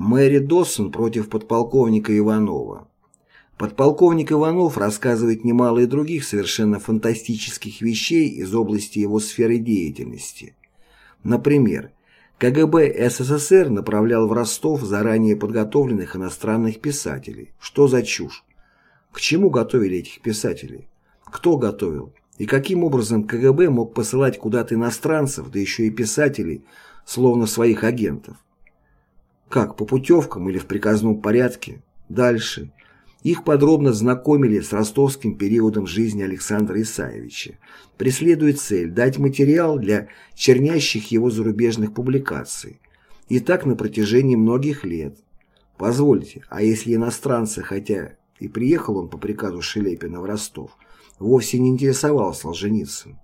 Мэри Доссон против подполковника Иванова. Подполковник Иванов рассказывает немало и других совершенно фантастических вещей из области его сферы деятельности. Например, КГБ СССР направлял в Ростов заранее подготовленных иностранных писателей. Что за чушь? К чему готовили этих писателей? Кто готовил? И каким образом КГБ мог посылать куда-то иностранцев, да еще и писателей, словно своих агентов? Как, по путевкам или в приказном порядке? Дальше. Их подробно знакомили с ростовским периодом жизни Александра Исаевича, преследуя цель дать материал для чернящих его зарубежных публикаций. И так на протяжении многих лет. Позвольте, а если иностранцы, хотя и приехал он по приказу Шелепина в Ростов, вовсе не интересовал Солженицын?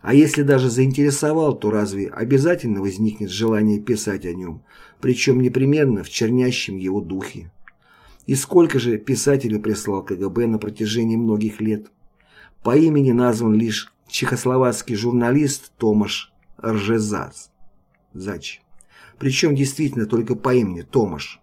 А если даже заинтересовал, то разве обязательно возникнет желание писать о нем, причем непременно в чернящем его духе? И сколько же писателей прислал КГБ на протяжении многих лет? По имени назван лишь чехословацкий журналист Томаш Ржезац. Зач. Причем действительно только по имени Томаш.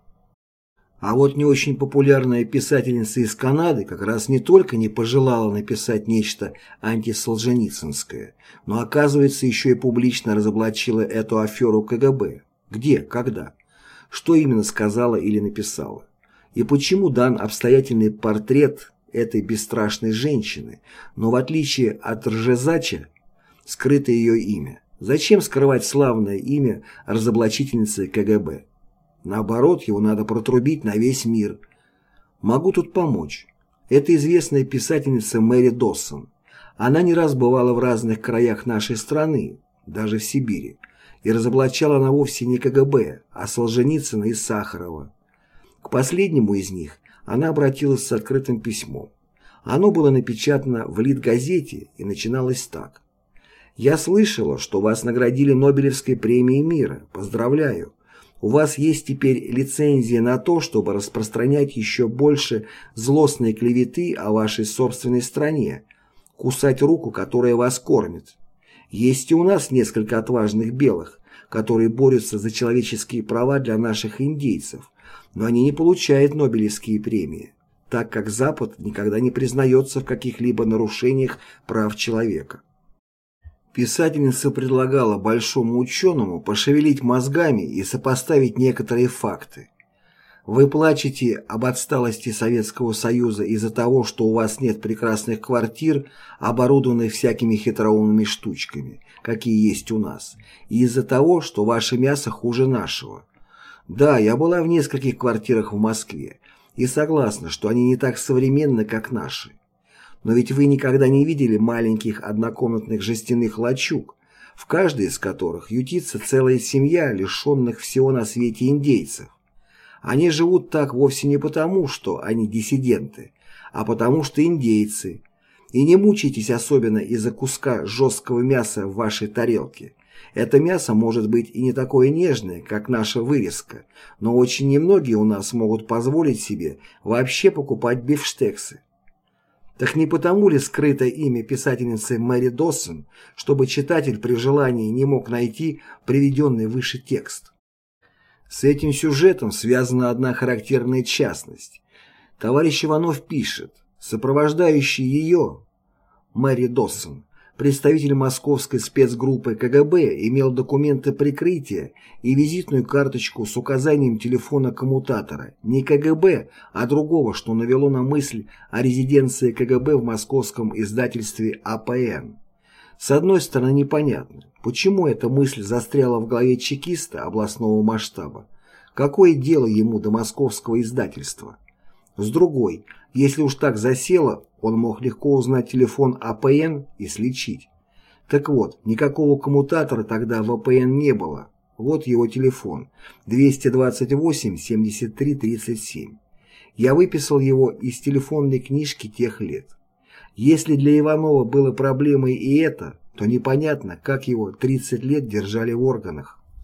А вот не очень популярная писательница из Канады как раз не только не пожелала написать нечто антисолженицынское, но, оказывается, еще и публично разоблачила эту аферу КГБ. Где, когда, что именно сказала или написала. И почему дан обстоятельный портрет этой бесстрашной женщины, но в отличие от Ржезача, скрыто ее имя. Зачем скрывать славное имя разоблачительницы КГБ? Наоборот, его надо протрубить на весь мир. Могу тут помочь. Это известная писательница Мэри Доссон. Она не раз бывала в разных краях нашей страны, даже в Сибири, и разоблачала она вовсе не КГБ, а Солженицына и Сахарова. К последнему из них она обратилась с открытым письмом. Оно было напечатано в Литгазете и начиналось так. «Я слышала, что вас наградили Нобелевской премией мира. Поздравляю. У вас есть теперь лицензия на то, чтобы распространять еще больше злостной клеветы о вашей собственной стране, кусать руку, которая вас кормит. Есть и у нас несколько отважных белых, которые борются за человеческие права для наших индейцев, но они не получают Нобелевские премии, так как Запад никогда не признается в каких-либо нарушениях прав человека. Писательница предлагала большому ученому пошевелить мозгами и сопоставить некоторые факты. Вы плачете об отсталости Советского Союза из-за того, что у вас нет прекрасных квартир, оборудованных всякими хитроумными штучками, какие есть у нас, и из-за того, что ваше мясо хуже нашего. Да, я была в нескольких квартирах в Москве и согласна, что они не так современны, как наши. Но ведь вы никогда не видели маленьких однокомнатных жестяных лачуг, в каждой из которых ютится целая семья лишенных всего на свете индейцев. Они живут так вовсе не потому, что они диссиденты, а потому что индейцы. И не мучайтесь особенно из-за куска жесткого мяса в вашей тарелке. Это мясо может быть и не такое нежное, как наша вырезка, но очень немногие у нас могут позволить себе вообще покупать бифштексы. Так не потому ли скрыто имя писательницы Мэри Доссон, чтобы читатель при желании не мог найти приведенный выше текст? С этим сюжетом связана одна характерная частность. Товарищ Иванов пишет, сопровождающий ее, Мэри Доссон, представитель московской спецгруппы КГБ имел документы прикрытия и визитную карточку с указанием телефона коммутатора не КГБ, а другого, что навело на мысль о резиденции КГБ в московском издательстве АПН. С одной стороны непонятно, почему эта мысль застряла в голове чекиста областного масштаба. Какое дело ему до московского издательства? С другой, если уж так засело, он мог легко узнать телефон АПН и слечить. Так вот, никакого коммутатора тогда в АПН не было. Вот его телефон 228-73-37. Я выписал его из телефонной книжки тех лет. Если для Иванова было проблемой и это, то непонятно, как его 30 лет держали в органах.